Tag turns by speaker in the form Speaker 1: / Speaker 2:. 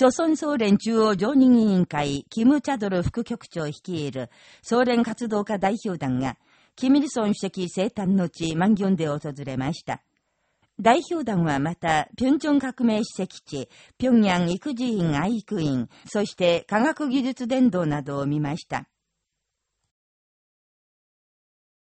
Speaker 1: 朝鮮総連中央常任委員会、キム・チャドル副局長率いる総連活動家代表団が、キミルソン主席生誕の地、マンギョンで訪れました。代表団はまた、ピョンチョン革命史跡地、ピョンヤン育児院愛育院、そして科学技術伝道などを見ました。